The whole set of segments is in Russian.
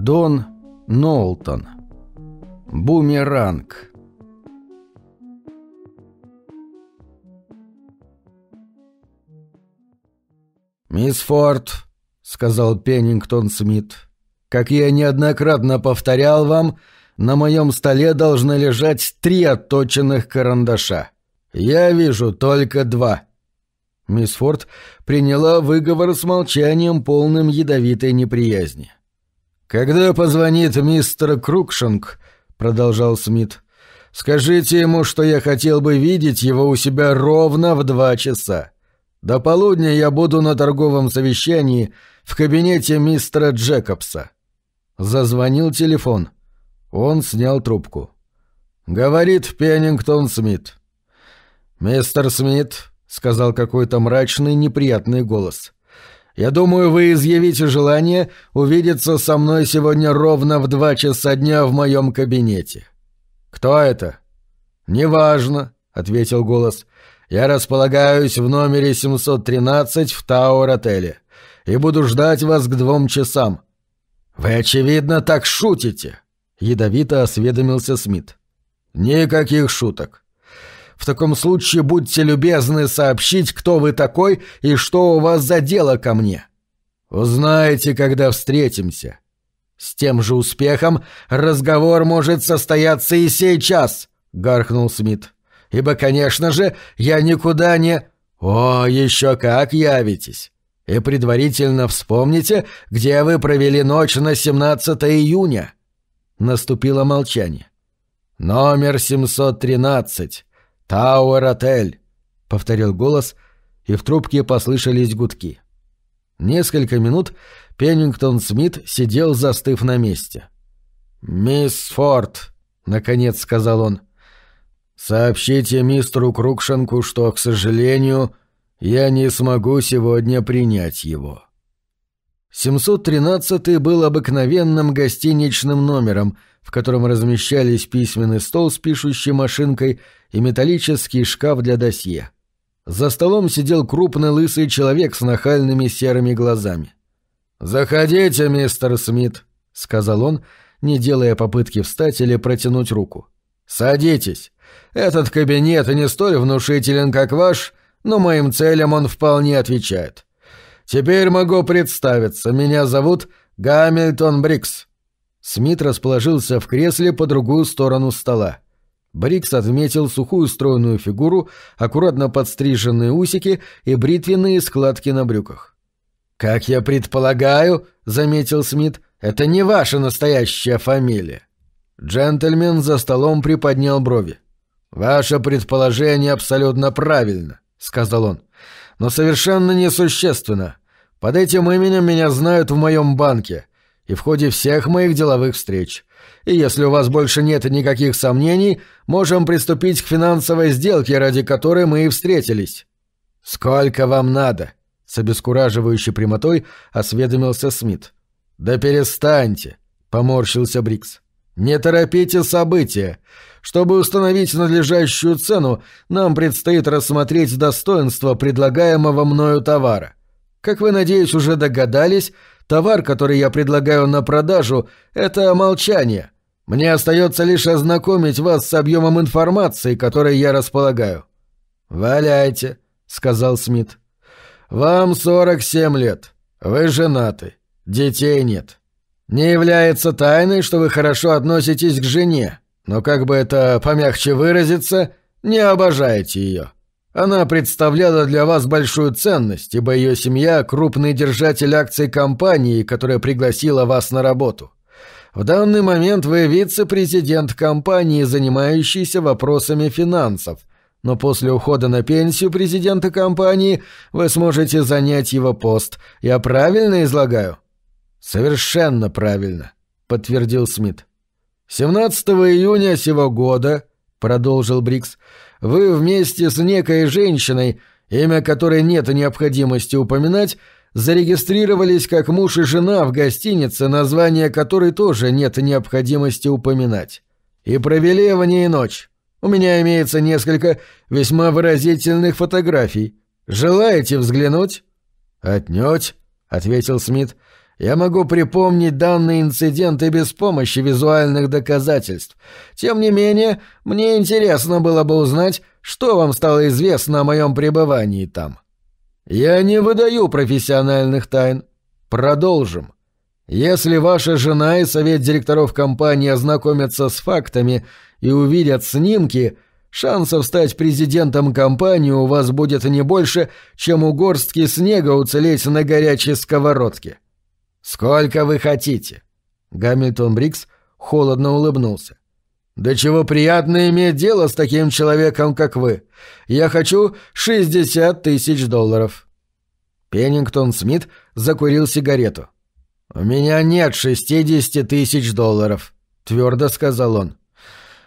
Дон Нолтон. Бумеранг. «Мисс Форд», — сказал Пеннингтон Смит, — «как я неоднократно повторял вам, на моем столе должны лежать три отточенных карандаша. Я вижу только два». Мисс Форд приняла выговор с молчанием, полным ядовитой неприязни. «Когда позвонит мистер Крукшинг», — продолжал Смит, — «скажите ему, что я хотел бы видеть его у себя ровно в два часа. До полудня я буду на торговом совещании в кабинете мистера Джекобса». Зазвонил телефон. Он снял трубку. «Говорит Пеннингтон Смит». «Мистер Смит», — сказал какой-то мрачный, неприятный голос, — я думаю, вы изъявите желание увидеться со мной сегодня ровно в два часа дня в моем кабинете. Кто это? Неважно, ответил голос. Я располагаюсь в номере 713 в Тауэр-отеле и буду ждать вас к двум часам. Вы, очевидно, так шутите, ядовито осведомился Смит. Никаких шуток. В таком случае будьте любезны сообщить, кто вы такой и что у вас за дело ко мне. Узнаете, когда встретимся. С тем же успехом разговор может состояться и сейчас, гаркнул Смит. Ибо, конечно же, я никуда не... О, еще как явитесь. И предварительно вспомните, где вы провели ночь на 17 июня. Наступило молчание. Номер 713. «Тауэр-отель», — повторил голос, и в трубке послышались гудки. Несколько минут Пеннингтон Смит сидел, застыв на месте. «Мисс Форд», — наконец сказал он, — «сообщите мистеру Крукшенку, что, к сожалению, я не смогу сегодня принять его». 713 был обыкновенным гостиничным номером, в котором размещались письменный стол с пишущей машинкой и металлический шкаф для досье. За столом сидел крупный лысый человек с нахальными серыми глазами. «Заходите, мистер Смит», — сказал он, не делая попытки встать или протянуть руку. «Садитесь. Этот кабинет не столь внушителен, как ваш, но моим целям он вполне отвечает. Теперь могу представиться. Меня зовут Гамильтон Брикс». Смит расположился в кресле по другую сторону стола. Брикс отметил сухую стройную фигуру, аккуратно подстриженные усики и бритвенные складки на брюках. «Как я предполагаю», — заметил Смит, — «это не ваша настоящая фамилия». Джентльмен за столом приподнял брови. «Ваше предположение абсолютно правильно», — сказал он, — «но совершенно несущественно. Под этим именем меня знают в моем банке и в ходе всех моих деловых встреч. И если у вас больше нет никаких сомнений, можем приступить к финансовой сделке, ради которой мы и встретились». «Сколько вам надо?» — с обескураживающей прямотой осведомился Смит. «Да перестаньте!» — поморщился Брикс. «Не торопите события. Чтобы установить надлежащую цену, нам предстоит рассмотреть достоинство предлагаемого мною товара. Как вы, надеюсь, уже догадались, Товар, который я предлагаю на продажу, это молчание. Мне остается лишь ознакомить вас с объемом информации, которой я располагаю». «Валяйте», — сказал Смит. «Вам 47 лет. Вы женаты. Детей нет. Не является тайной, что вы хорошо относитесь к жене, но, как бы это помягче выразиться, не обожаете ее. Она представляла для вас большую ценность, ибо ее семья – крупный держатель акций компании, которая пригласила вас на работу. В данный момент вы вице-президент компании, занимающийся вопросами финансов, но после ухода на пенсию президента компании вы сможете занять его пост. Я правильно излагаю? Совершенно правильно, подтвердил Смит. 17 июня сего года, продолжил Брикс, вы вместе с некой женщиной, имя которой нет необходимости упоминать, зарегистрировались как муж и жена в гостинице, название которой тоже нет необходимости упоминать. И провели в ней ночь. У меня имеется несколько весьма выразительных фотографий. Желаете взглянуть? Отнюдь, ответил Смит. Я могу припомнить данный инцидент и без помощи визуальных доказательств. Тем не менее, мне интересно было бы узнать, что вам стало известно о моем пребывании там. Я не выдаю профессиональных тайн. Продолжим. Если ваша жена и совет директоров компании ознакомятся с фактами и увидят снимки, шансов стать президентом компании у вас будет не больше, чем у горстки снега уцелеть на горячей сковородке. «Сколько вы хотите?» Гамильтон Брикс холодно улыбнулся. «Да чего приятно иметь дело с таким человеком, как вы. Я хочу 60 тысяч долларов». Пеннингтон Смит закурил сигарету. «У меня нет 60 тысяч долларов», — твердо сказал он.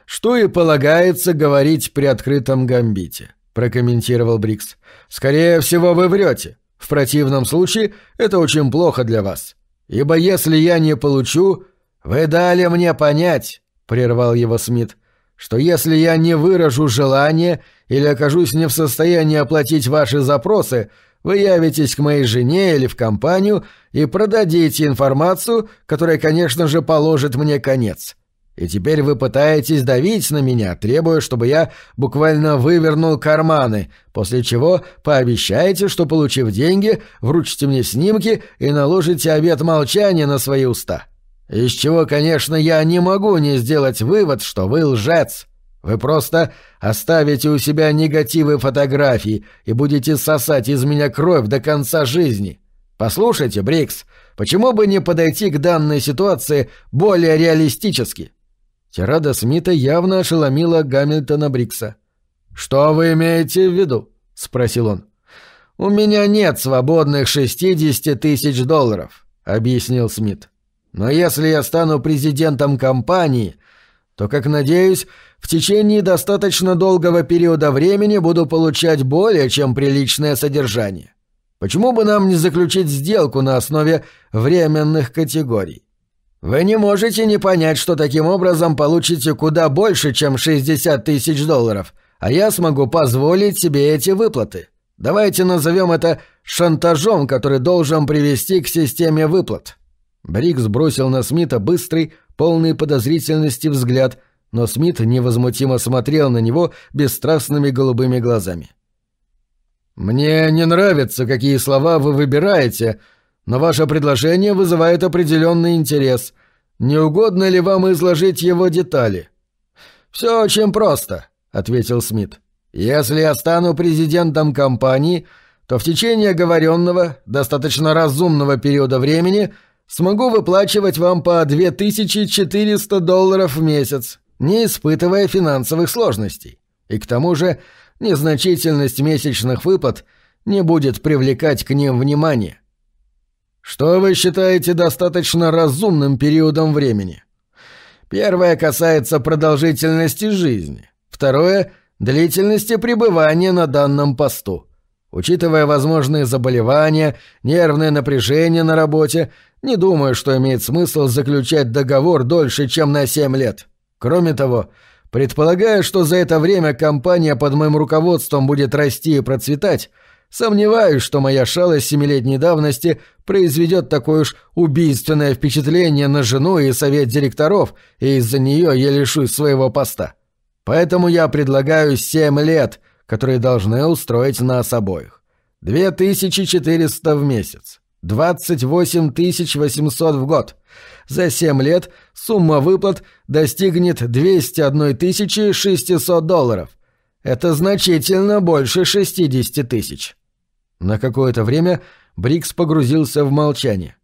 «Что и полагается говорить при открытом гамбите», — прокомментировал Брикс. «Скорее всего, вы врете. В противном случае это очень плохо для вас. Ибо если я не получу... Вы дали мне понять, — прервал его Смит, — что если я не выражу желание или окажусь не в состоянии оплатить ваши запросы, вы явитесь к моей жене или в компанию и продадите информацию, которая, конечно же, положит мне конец. И теперь вы пытаетесь давить на меня, требуя, чтобы я буквально вывернул карманы, после чего пообещаете, что, получив деньги, вручите мне снимки и наложите обет молчания на свои уста. Из чего, конечно, я не могу не сделать вывод, что вы лжец. Вы просто оставите у себя негативы фотографий и будете сосать из меня кровь до конца жизни. Послушайте, Брикс, почему бы не подойти к данной ситуации более реалистически?» Тирада Смита явно ошеломила Гамильтона Брикса. «Что вы имеете в виду?» — спросил он. «У меня нет свободных 60 тысяч долларов», — объяснил Смит. «Но если я стану президентом компании, то, как надеюсь, в течение достаточно долгого периода времени буду получать более чем приличное содержание. Почему бы нам не заключить сделку на основе временных категорий? Вы не можете не понять, что таким образом получите куда больше, чем 60 тысяч долларов, а я смогу позволить себе эти выплаты. Давайте назовем это шантажом, который должен привести к системе выплат». Брикс бросил на Смита быстрый, полный подозрительности взгляд, но Смит невозмутимо смотрел на него бесстрастными голубыми глазами. «Мне не нравится, какие слова вы выбираете, но ваше предложение вызывает определенный интерес. Не угодно ли вам изложить его детали?» «Все очень просто», — ответил Смит. «Если я стану президентом компании, то в течение оговоренного, достаточно разумного периода времени смогу выплачивать вам по 2400 долларов в месяц, не испытывая финансовых сложностей. И к тому же незначительность месячных выплат не будет привлекать к ним внимания. Что вы считаете достаточно разумным периодом времени? Первое касается продолжительности жизни. Второе – длительности пребывания на данном посту. Учитывая возможные заболевания, нервное напряжение на работе, не думаю, что имеет смысл заключать договор дольше, чем на 7 лет. Кроме того, предполагая, что за это время компания под моим руководством будет расти и процветать, Сомневаюсь, что моя шалость семилетней давности произведет такое уж убийственное впечатление на жену и совет директоров, и из-за нее я лишусь своего поста. Поэтому я предлагаю семь лет, которые должны устроить нас обоих. Две тысячи четыреста в месяц. двадцать восемь тысяч восемьсот в год. За семь лет сумма выплат достигнет двести одной тысячи шестисот долларов. Это значительно больше шестидесяти тысяч. На какое-то время Брикс погрузился в молчание.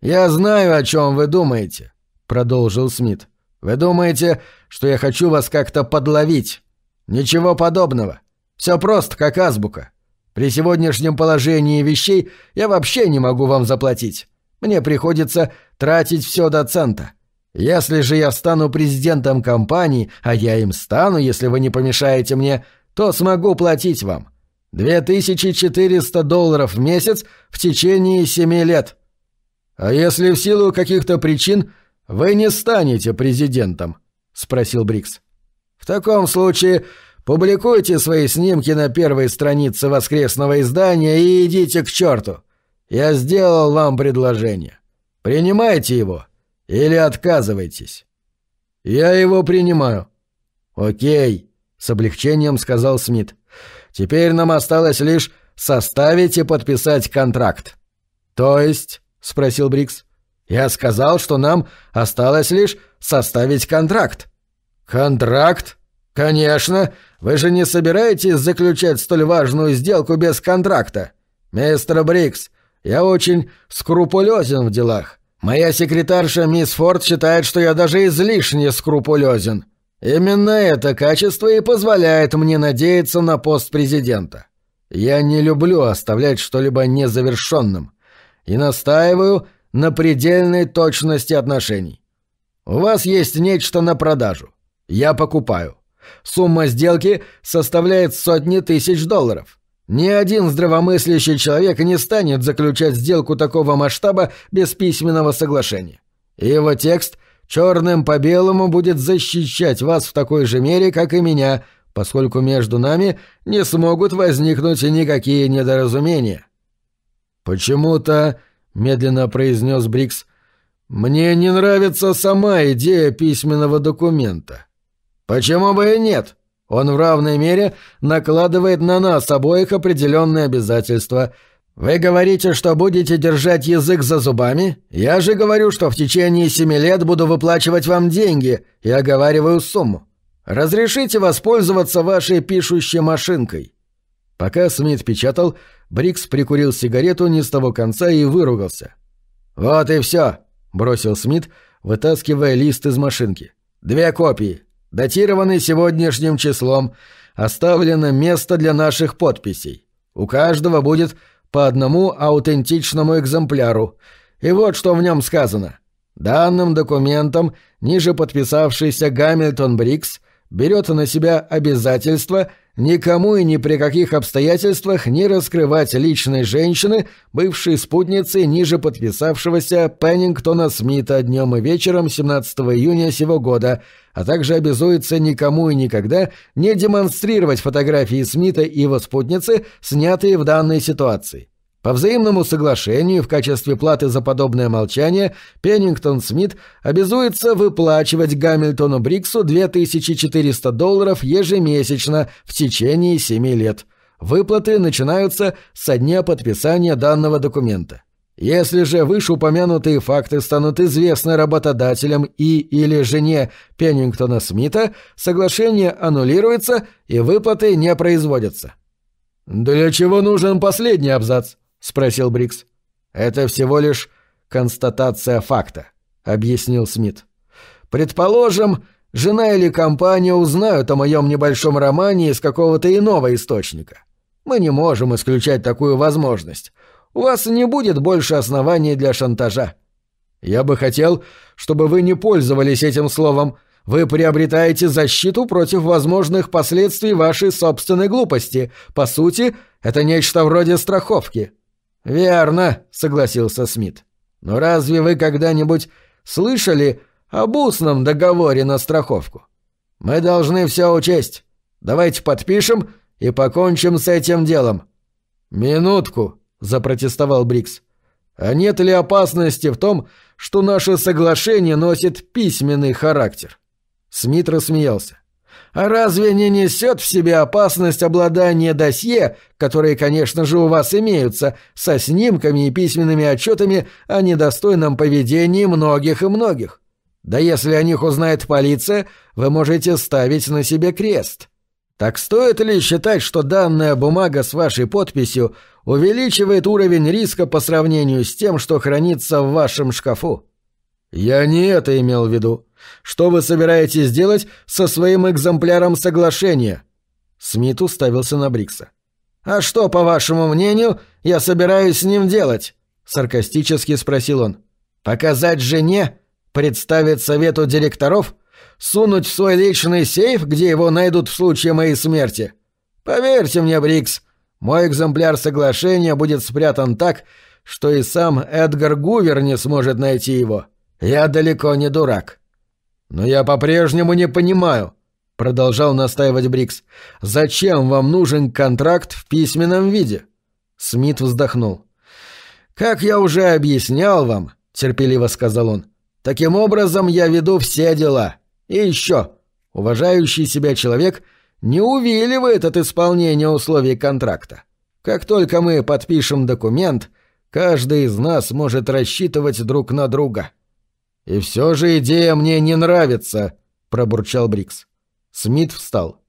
«Я знаю, о чем вы думаете», — продолжил Смит. «Вы думаете, что я хочу вас как-то подловить? Ничего подобного. Все просто, как азбука. При сегодняшнем положении вещей я вообще не могу вам заплатить. Мне приходится тратить все до цента. Если же я стану президентом компании, а я им стану, если вы не помешаете мне, то смогу платить вам. 2400 долларов в месяц в течение семи лет. А если в силу каких-то причин вы не станете президентом? спросил Брикс. В таком случае публикуйте свои снимки на первой странице воскресного издания и идите к черту. Я сделал вам предложение. Принимайте его или отказывайтесь». «Я его принимаю». «Окей», — с облегчением сказал Смит. «Теперь нам осталось лишь составить и подписать контракт». «То есть?» — спросил Брикс. «Я сказал, что нам осталось лишь составить контракт». «Контракт? Конечно. Вы же не собираетесь заключать столь важную сделку без контракта? Мистер Брикс, я очень скрупулезен в делах. Моя секретарша мисс Форд считает, что я даже излишне скрупулезен. Именно это качество и позволяет мне надеяться на пост президента. Я не люблю оставлять что-либо незавершенным и настаиваю на предельной точности отношений. У вас есть нечто на продажу. Я покупаю. Сумма сделки составляет сотни тысяч долларов. Ни один здравомыслящий человек не станет заключать сделку такого масштаба без письменного соглашения. его текст черным по белому будет защищать вас в такой же мере, как и меня, поскольку между нами не смогут возникнуть никакие недоразумения. «Почему-то», — медленно произнес Брикс, — «мне не нравится сама идея письменного документа». «Почему бы и нет?» Он в равной мере накладывает на нас обоих определенные обязательства. Вы говорите, что будете держать язык за зубами? Я же говорю, что в течение семи лет буду выплачивать вам деньги и оговариваю сумму. Разрешите воспользоваться вашей пишущей машинкой». Пока Смит печатал, Брикс прикурил сигарету не с того конца и выругался. «Вот и все», — бросил Смит, вытаскивая лист из машинки. «Две копии датированы сегодняшним числом, оставлено место для наших подписей. У каждого будет по одному аутентичному экземпляру. И вот что в нем сказано. Данным документом ниже подписавшийся Гамильтон Брикс берет на себя обязательство никому и ни при каких обстоятельствах не раскрывать личной женщины, бывшей спутницы ниже подписавшегося Пеннингтона Смита днем и вечером 17 июня сего года, а также обязуется никому и никогда не демонстрировать фотографии Смита и его спутницы, снятые в данной ситуации. По взаимному соглашению в качестве платы за подобное молчание Пеннингтон Смит обязуется выплачивать Гамильтону Бриксу 2400 долларов ежемесячно в течение 7 лет. Выплаты начинаются со дня подписания данного документа. Если же вышеупомянутые факты станут известны работодателям и или жене Пеннингтона Смита, соглашение аннулируется и выплаты не производятся. «Для чего нужен последний абзац?» — спросил Брикс. «Это всего лишь констатация факта», — объяснил Смит. «Предположим, жена или компания узнают о моем небольшом романе из какого-то иного источника. Мы не можем исключать такую возможность. У вас не будет больше оснований для шантажа. Я бы хотел, чтобы вы не пользовались этим словом. Вы приобретаете защиту против возможных последствий вашей собственной глупости. По сути, это нечто вроде страховки». «Верно», — согласился Смит. «Но разве вы когда-нибудь слышали об устном договоре на страховку? Мы должны все учесть. Давайте подпишем и покончим с этим делом». «Минутку», — запротестовал Брикс. «А нет ли опасности в том, что наше соглашение носит письменный характер?» Смит рассмеялся. А разве не несет в себе опасность обладания досье, которые, конечно же, у вас имеются, со снимками и письменными отчетами о недостойном поведении многих и многих? Да если о них узнает полиция, вы можете ставить на себе крест. Так стоит ли считать, что данная бумага с вашей подписью увеличивает уровень риска по сравнению с тем, что хранится в вашем шкафу? Я не это имел в виду. Что вы собираетесь делать со своим экземпляром соглашения?» Смит уставился на Брикса. «А что, по вашему мнению, я собираюсь с ним делать?» — саркастически спросил он. «Показать жене? Представить совету директоров? Сунуть в свой личный сейф, где его найдут в случае моей смерти? Поверьте мне, Брикс, мой экземпляр соглашения будет спрятан так, что и сам Эдгар Гувер не сможет найти его. Я далеко не дурак». «Но я по-прежнему не понимаю», — продолжал настаивать Брикс. «Зачем вам нужен контракт в письменном виде?» Смит вздохнул. «Как я уже объяснял вам, — терпеливо сказал он. «Таким образом я веду все дела. И еще, уважающий себя человек не увиливает от исполнения условий контракта. Как только мы подпишем документ, каждый из нас может рассчитывать друг на друга». «И все же идея мне не нравится», — пробурчал Брикс. Смит встал.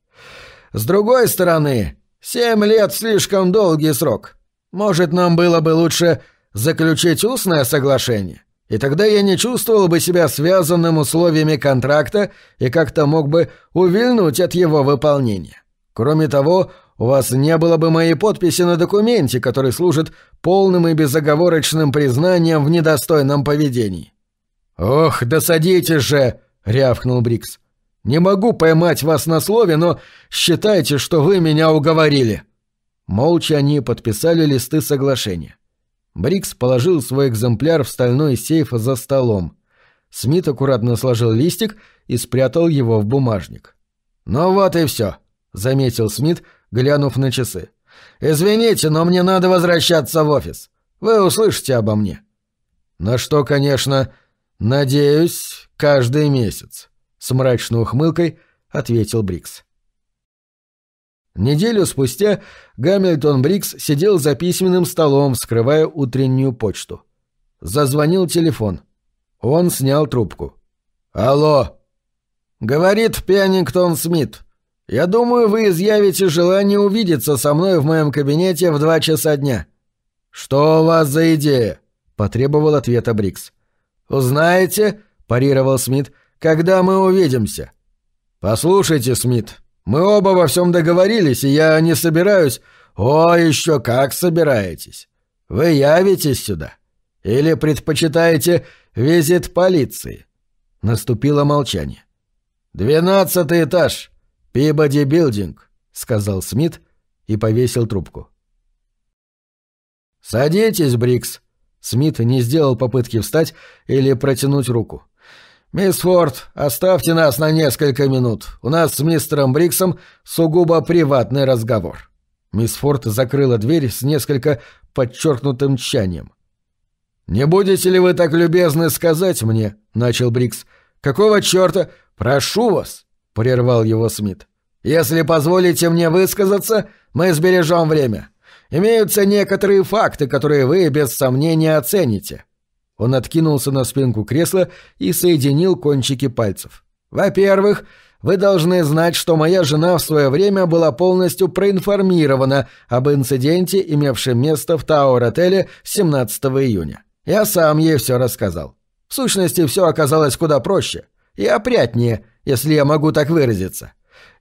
«С другой стороны, семь лет — слишком долгий срок. Может, нам было бы лучше заключить устное соглашение? И тогда я не чувствовал бы себя связанным условиями контракта и как-то мог бы увильнуть от его выполнения. Кроме того, у вас не было бы моей подписи на документе, который служит полным и безоговорочным признанием в недостойном поведении. «Ох, да садитесь же!» — рявкнул Брикс. «Не могу поймать вас на слове, но считайте, что вы меня уговорили». Молча они подписали листы соглашения. Брикс положил свой экземпляр в стальной сейф за столом. Смит аккуратно сложил листик и спрятал его в бумажник. «Ну вот и все», — заметил Смит, глянув на часы. «Извините, но мне надо возвращаться в офис. Вы услышите обо мне». «На что, конечно, надеюсь, каждый месяц», — с мрачной ухмылкой ответил Брикс. Неделю спустя Гамильтон Брикс сидел за письменным столом, скрывая утреннюю почту. Зазвонил телефон. Он снял трубку. «Алло!» «Говорит Пеннингтон Смит. Я думаю, вы изъявите желание увидеться со мной в моем кабинете в два часа дня». «Что у вас за идея?» — потребовал ответа Брикс. «Узнаете?» — парировал Смит. «Когда мы увидимся?» «Послушайте, Смит, мы оба во всем договорились, и я не собираюсь... О, еще как собираетесь! Вы явитесь сюда? Или предпочитаете визит полиции?» Наступило молчание. «Двенадцатый этаж. Пибоди Билдинг», — сказал Смит и повесил трубку. «Садитесь, Брикс». Смит не сделал попытки встать или протянуть руку. «Мисс Форд, оставьте нас на несколько минут. У нас с мистером Бриксом сугубо приватный разговор». Мисс Форд закрыла дверь с несколько подчеркнутым тщанием. «Не будете ли вы так любезны сказать мне?» — начал Брикс. «Какого черта? Прошу вас!» — прервал его Смит. «Если позволите мне высказаться, мы сбережем время. Имеются некоторые факты, которые вы без сомнения оцените. Он откинулся на спинку кресла и соединил кончики пальцев. «Во-первых, вы должны знать, что моя жена в свое время была полностью проинформирована об инциденте, имевшем место в Тауэр-отеле 17 июня. Я сам ей все рассказал. В сущности, все оказалось куда проще и опрятнее, если я могу так выразиться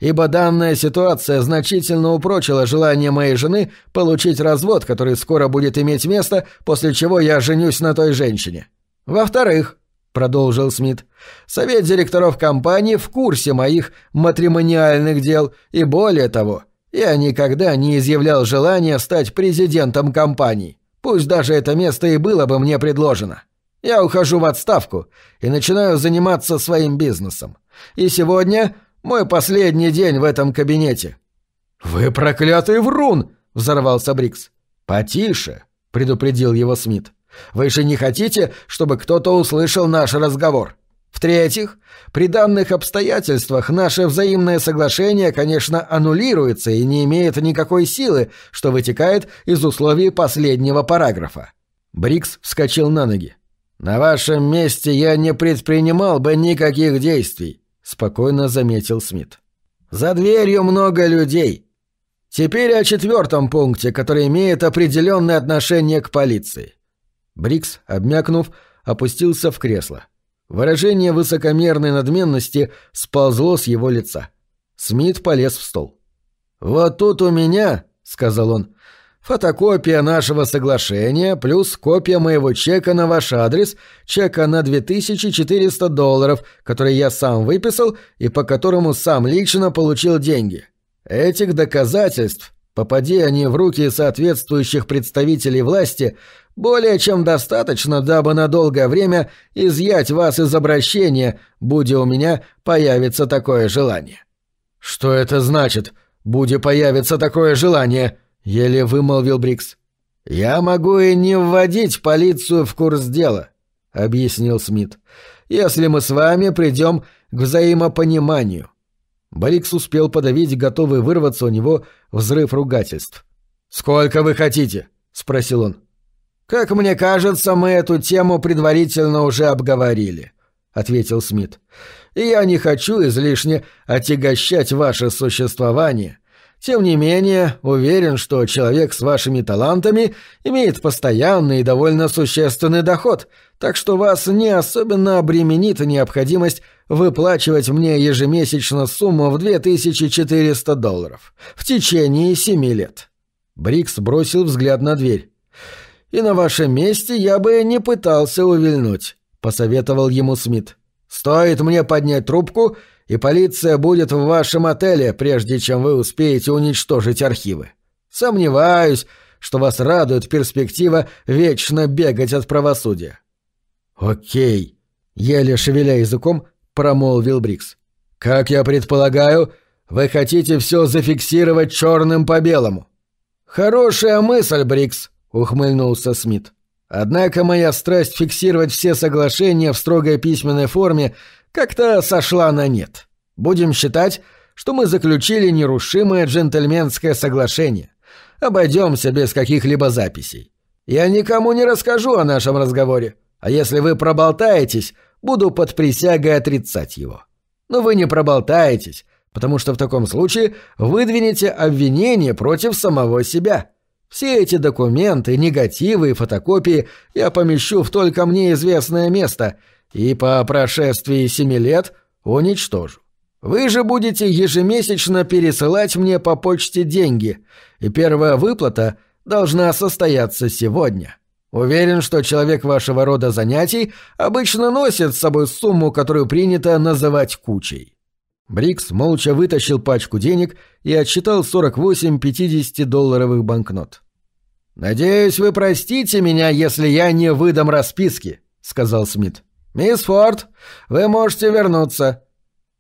ибо данная ситуация значительно упрочила желание моей жены получить развод, который скоро будет иметь место, после чего я женюсь на той женщине. Во-вторых, — продолжил Смит, — совет директоров компании в курсе моих матримониальных дел, и более того, я никогда не изъявлял желания стать президентом компании, пусть даже это место и было бы мне предложено. Я ухожу в отставку и начинаю заниматься своим бизнесом. И сегодня мой последний день в этом кабинете». «Вы проклятый врун!» — взорвался Брикс. «Потише», — предупредил его Смит. «Вы же не хотите, чтобы кто-то услышал наш разговор?» В-третьих, при данных обстоятельствах наше взаимное соглашение, конечно, аннулируется и не имеет никакой силы, что вытекает из условий последнего параграфа. Брикс вскочил на ноги. «На вашем месте я не предпринимал бы никаких действий. — спокойно заметил Смит. «За дверью много людей. Теперь о четвертом пункте, который имеет определенное отношение к полиции». Брикс, обмякнув, опустился в кресло. Выражение высокомерной надменности сползло с его лица. Смит полез в стол. «Вот тут у меня», — сказал он, Фотокопия нашего соглашения плюс копия моего чека на ваш адрес, чека на 2400 долларов, который я сам выписал и по которому сам лично получил деньги. Этих доказательств, попади они в руки соответствующих представителей власти, более чем достаточно, дабы на долгое время изъять вас из обращения, будь у меня появится такое желание». «Что это значит, будь появится такое желание?» — еле вымолвил Брикс. «Я могу и не вводить полицию в курс дела. — объяснил Смит. «Если мы с вами придем к взаимопониманию». Брикс успел подавить готовый вырваться у него взрыв ругательств. «Сколько вы хотите?» — спросил он. «Как мне кажется, мы эту тему предварительно уже обговорили», — ответил Смит. «И я не хочу излишне отягощать ваше существование. Тем не менее, уверен, что человек с вашими талантами имеет постоянный и довольно существенный доход, так что вас не особенно обременит необходимость выплачивать мне ежемесячно сумму в 2400 долларов в течение семи лет». Брикс бросил взгляд на дверь и на вашем месте я бы не пытался увильнуть», — посоветовал ему Смит. «Стоит мне поднять трубку, и полиция будет в вашем отеле, прежде чем вы успеете уничтожить архивы. Сомневаюсь, что вас радует перспектива вечно бегать от правосудия». «Окей», — еле шевеля языком, промолвил Брикс. «Как я предполагаю, вы хотите все зафиксировать черным по белому». «Хорошая мысль, Брикс», — ухмыльнулся Смит. «Однако моя страсть фиксировать все соглашения в строгой письменной форме как-то сошла на нет. Будем считать, что мы заключили нерушимое джентльменское соглашение. Обойдемся без каких-либо записей. Я никому не расскажу о нашем разговоре, а если вы проболтаетесь, буду под присягой отрицать его. Но вы не проболтаетесь, потому что в таком случае выдвинете обвинение против самого себя». Все эти документы, негативы и фотокопии я помещу в только мне известное место и по прошествии семи лет уничтожу. Вы же будете ежемесячно пересылать мне по почте деньги, и первая выплата должна состояться сегодня. Уверен, что человек вашего рода занятий обычно носит с собой сумму, которую принято называть кучей. Брикс молча вытащил пачку денег и отсчитал 48 50-долларовых банкнот. «Надеюсь, вы простите меня, если я не выдам расписки», — сказал Смит. «Мисс Форд, вы можете вернуться».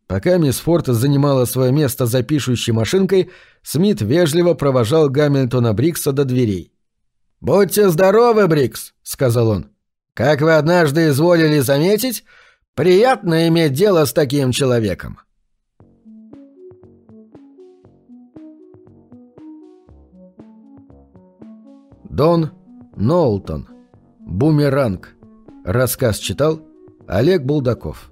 Пока мисс Форд занимала свое место за пишущей машинкой, Смит вежливо провожал Гамильтона Брикса до дверей. «Будьте здоровы, Брикс», — сказал он. «Как вы однажды изволили заметить, приятно иметь дело с таким человеком». Дон Ноултон. Бумеранг. Рассказ читал Олег Булдаков.